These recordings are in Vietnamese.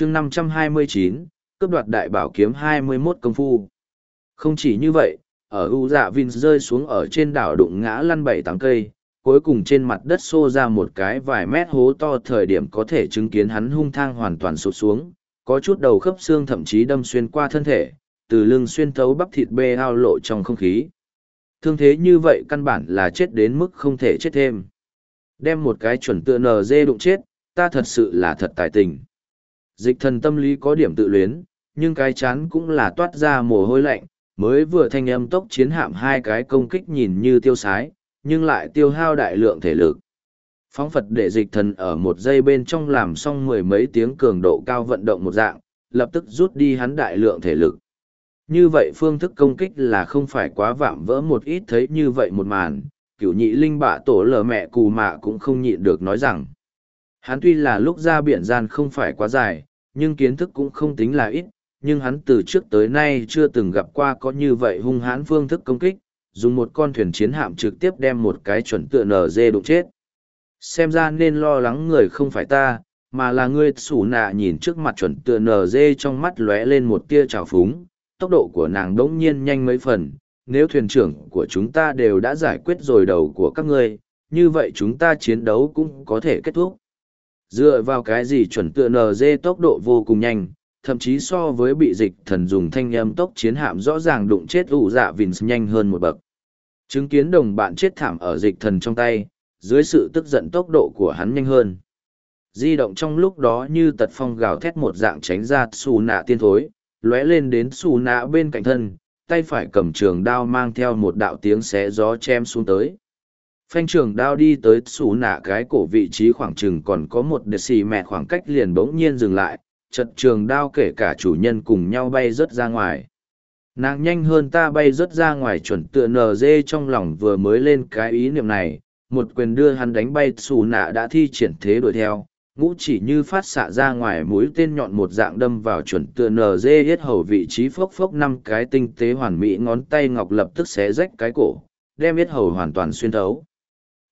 chương 529, cướp đoạt đại bảo kiếm 21 công phu. Không chỉ như vậy, ở U dạ Vin rơi xuống ở trên đảo đụng ngã lăn bảy tám cây, cuối cùng trên mặt đất xô ra một cái vài mét hố to thời điểm có thể chứng kiến hắn hung thang hoàn toàn sụt xuống, có chút đầu khớp xương thậm chí đâm xuyên qua thân thể, từ lưng xuyên thấu bắp thịt bê ao lộ trong không khí. Thương thế như vậy căn bản là chết đến mức không thể chết thêm. Đem một cái chuẩn tựa nờ dê đụng chết, ta thật sự là thật tài tình. Dịch thần tâm lý có điểm tự luyến, nhưng cái chán cũng là toát ra mồ hôi lạnh, mới vừa thanh âm tốc chiến hạm hai cái công kích nhìn như tiêu sái, nhưng lại tiêu hao đại lượng thể lực. Phóng Phật để dịch thần ở một giây bên trong làm xong mười mấy tiếng cường độ cao vận động một dạng, lập tức rút đi hắn đại lượng thể lực. Như vậy phương thức công kích là không phải quá vạm vỡ một ít thấy như vậy một màn, cửu nhị linh bạ tổ lờ mẹ cù mạ cũng không nhịn được nói rằng. Hắn tuy là lúc ra biển gian không phải quá dài, nhưng kiến thức cũng không tính là ít, nhưng hắn từ trước tới nay chưa từng gặp qua có như vậy hung hãn phương thức công kích, dùng một con thuyền chiến hạm trực tiếp đem một cái chuẩn tựa nở dê đụng chết. Xem ra nên lo lắng người không phải ta, mà là ngươi sủ nạ nhìn trước mặt chuẩn tựa nở dê trong mắt lóe lên một tia trào phúng, tốc độ của nàng đỗng nhiên nhanh mấy phần, nếu thuyền trưởng của chúng ta đều đã giải quyết rồi đầu của các ngươi, như vậy chúng ta chiến đấu cũng có thể kết thúc. Dựa vào cái gì chuẩn tựa NG tốc độ vô cùng nhanh, thậm chí so với bị dịch thần dùng thanh âm tốc chiến hạm rõ ràng đụng chết ủ dạ Vince nhanh hơn một bậc. Chứng kiến đồng bạn chết thảm ở dịch thần trong tay, dưới sự tức giận tốc độ của hắn nhanh hơn. Di động trong lúc đó như tật phong gào thét một dạng tránh ra xù nạ tiên thối, lóe lên đến xù nạ bên cạnh thân, tay phải cầm trường đao mang theo một đạo tiếng xé gió chém xuống tới. Phanh trường đao đi tới xù nạ cái cổ vị trí khoảng chừng còn có một đệt xì mẹ khoảng cách liền bỗng nhiên dừng lại, chật trường đao kể cả chủ nhân cùng nhau bay rớt ra ngoài. Nàng nhanh hơn ta bay rớt ra ngoài chuẩn tựa nờ dê trong lòng vừa mới lên cái ý niệm này, một quyền đưa hắn đánh bay xù nạ đã thi triển thế đuổi theo, ngũ chỉ như phát xạ ra ngoài mũi tên nhọn một dạng đâm vào chuẩn tựa nờ dê hết hầu vị trí phốc phốc năm cái tinh tế hoàn mỹ ngón tay ngọc lập tức xé rách cái cổ, đem hết hầu hoàn toàn xuyên thấu.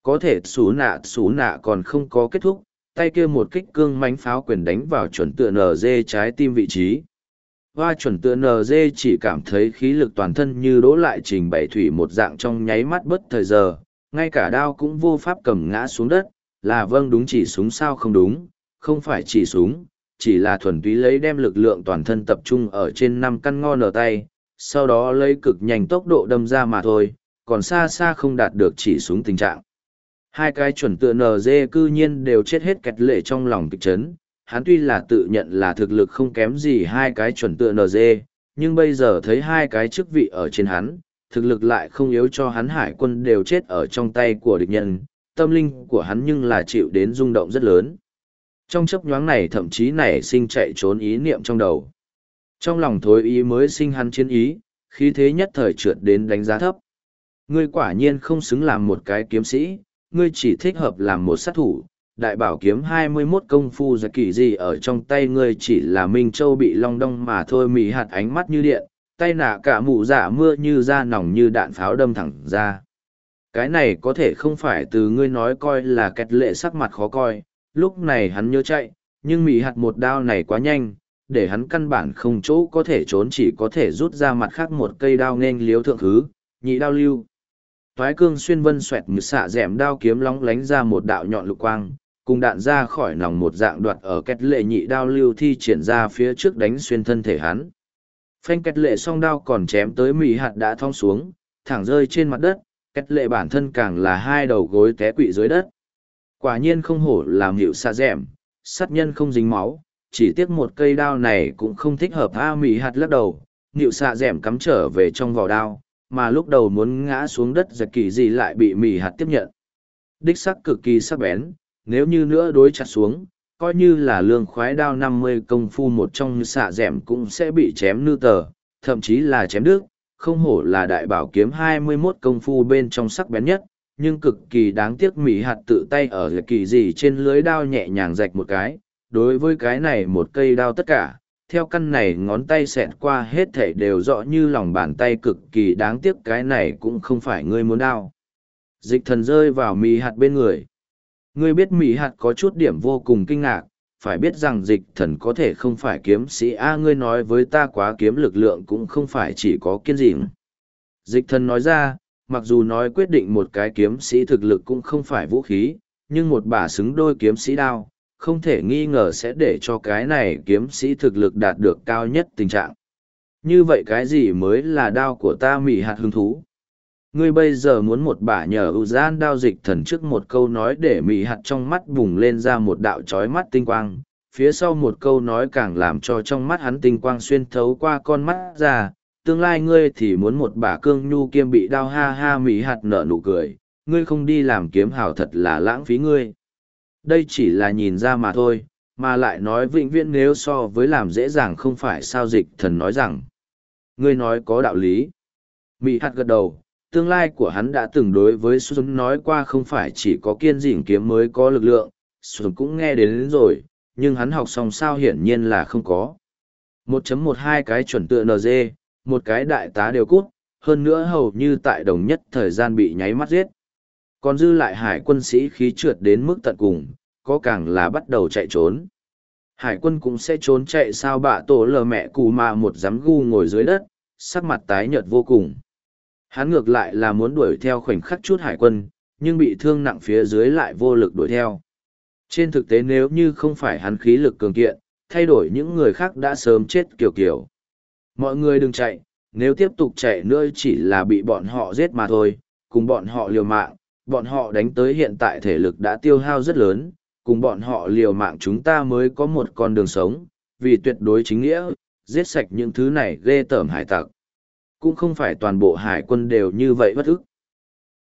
Có thể xú nạ xú nạ còn không có kết thúc, tay kia một kích cương mánh pháo quyền đánh vào chuẩn tựa Nz trái tim vị trí. Hoa chuẩn tựa Nz chỉ cảm thấy khí lực toàn thân như đỗ lại trình bày thủy một dạng trong nháy mắt bất thời giờ, ngay cả đao cũng vô pháp cầm ngã xuống đất, là vâng đúng chỉ súng sao không đúng, không phải chỉ súng, chỉ là thuần túy lấy đem lực lượng toàn thân tập trung ở trên năm căn ngon ở tay, sau đó lấy cực nhanh tốc độ đâm ra mà thôi, còn xa xa không đạt được chỉ súng tình trạng. Hai cái chuẩn tựa NG cư nhiên đều chết hết kẹt lệ trong lòng kịch chấn, hắn tuy là tự nhận là thực lực không kém gì hai cái chuẩn tựa NG, nhưng bây giờ thấy hai cái chức vị ở trên hắn, thực lực lại không yếu cho hắn hải quân đều chết ở trong tay của địch nhân, tâm linh của hắn nhưng là chịu đến rung động rất lớn. Trong chấp nhoáng này thậm chí nảy sinh chạy trốn ý niệm trong đầu. Trong lòng thối ý mới sinh hắn chiến ý, khí thế nhất thời trượt đến đánh giá thấp. Ngươi quả nhiên không xứng làm một cái kiếm sĩ, ngươi chỉ thích hợp làm một sát thủ. Đại bảo kiếm 21 công phu ra kỳ gì ở trong tay ngươi chỉ là Minh Châu bị long đong mà thôi mì hạt ánh mắt như điện, tay nạ cả mụ dạ mưa như da nòng như đạn pháo đâm thẳng ra. Cái này có thể không phải từ ngươi nói coi là kẹt lệ sắc mặt khó coi, lúc này hắn nhớ chạy, nhưng mì hạt một đao này quá nhanh, để hắn căn bản không chỗ có thể trốn chỉ có thể rút ra mặt khác một cây đao nên liếu thượng thứ, nhị đao lưu. Toái cương xuyên vân xoẹt như xạ dẻm đao kiếm lóng lánh ra một đạo nhọn lục quang, cùng đạn ra khỏi nòng một dạng đoạt ở két lệ nhị đao lưu thi triển ra phía trước đánh xuyên thân thể hắn. Phanh két lệ song đao còn chém tới mì hạt đã thong xuống, thẳng rơi trên mặt đất, két lệ bản thân càng là hai đầu gối té quỵ dưới đất. Quả nhiên không hổ làm hiệu xạ dẻm, sát nhân không dính máu, chỉ tiếc một cây đao này cũng không thích hợp A mì hạt lắc đầu, hiệu xạ dẻm cắm trở về trong vỏ đao, mà lúc đầu muốn ngã xuống đất giật kỳ gì lại bị mì hạt tiếp nhận. Đích sắc cực kỳ sắc bén, nếu như nữa đối chặt xuống, coi như là lương khoái đao năm mươi công phu một trong xạ dẻm cũng sẽ bị chém nư tờ, thậm chí là chém đứt, không hổ là đại bảo kiếm hai mươi 21 công phu bên trong sắc bén nhất, nhưng cực kỳ đáng tiếc mỉ hạt tự tay ở giật kỳ gì trên lưới đao nhẹ nhàng rạch một cái, đối với cái này một cây đao tất cả, theo căn này ngón tay xẹt qua hết thể đều rõ như lòng bàn tay cực kỳ đáng tiếc cái này cũng không phải ngươi muốn đao. Dịch thần rơi vào mì hạt bên người. Ngươi biết mì hạt có chút điểm vô cùng kinh ngạc, phải biết rằng dịch thần có thể không phải kiếm sĩ a ngươi nói với ta quá kiếm lực lượng cũng không phải chỉ có kiên dịnh dịch thần nói ra mặc dù nói quyết định một cái kiếm sĩ thực lực cũng không phải vũ khí nhưng một bả xứng đôi kiếm sĩ đao không thể nghi ngờ sẽ để cho cái này kiếm sĩ thực lực đạt được cao nhất tình trạng. Như vậy cái gì mới là đao của ta mỉ hạt hứng thú? Ngươi bây giờ muốn một bả nhờ ưu gian đao dịch thần trước một câu nói để mỉ hạt trong mắt bùng lên ra một đạo trói mắt tinh quang. Phía sau một câu nói càng làm cho trong mắt hắn tinh quang xuyên thấu qua con mắt ra. Tương lai ngươi thì muốn một bả cương nhu kiêm bị đao ha ha mỉ hạt nở nụ cười. Ngươi không đi làm kiếm hào thật là lãng phí ngươi đây chỉ là nhìn ra mà thôi mà lại nói vĩnh viễn nếu so với làm dễ dàng không phải sao dịch thần nói rằng. Ngươi nói có đạo lý. Mỹ hạt gật đầu tương lai của hắn đã từng đối với xuân nói qua không phải chỉ có kiên dỉn kiếm mới có lực lượng xuân cũng nghe đến, đến rồi nhưng hắn học xong sao hiển nhiên là không có. 1.12 cái chuẩn tựa nd một cái đại tá đều cút hơn nữa hầu như tại đồng nhất thời gian bị nháy mắt giết còn dư lại hải quân sĩ khí trượt đến mức tận cùng, có càng là bắt đầu chạy trốn. Hải quân cũng sẽ trốn chạy sao bạ tổ lờ mẹ cù mà một dám gu ngồi dưới đất, sắc mặt tái nhợt vô cùng. Hắn ngược lại là muốn đuổi theo khoảnh khắc chút hải quân, nhưng bị thương nặng phía dưới lại vô lực đuổi theo. Trên thực tế nếu như không phải hắn khí lực cường kiện, thay đổi những người khác đã sớm chết kiểu kiểu. Mọi người đừng chạy, nếu tiếp tục chạy nữa chỉ là bị bọn họ giết mà thôi, cùng bọn họ liều mạng bọn họ đánh tới hiện tại thể lực đã tiêu hao rất lớn cùng bọn họ liều mạng chúng ta mới có một con đường sống, vì tuyệt đối chính nghĩa, giết sạch những thứ này ghê tởm hải tặc. Cũng không phải toàn bộ hải quân đều như vậy bất ức.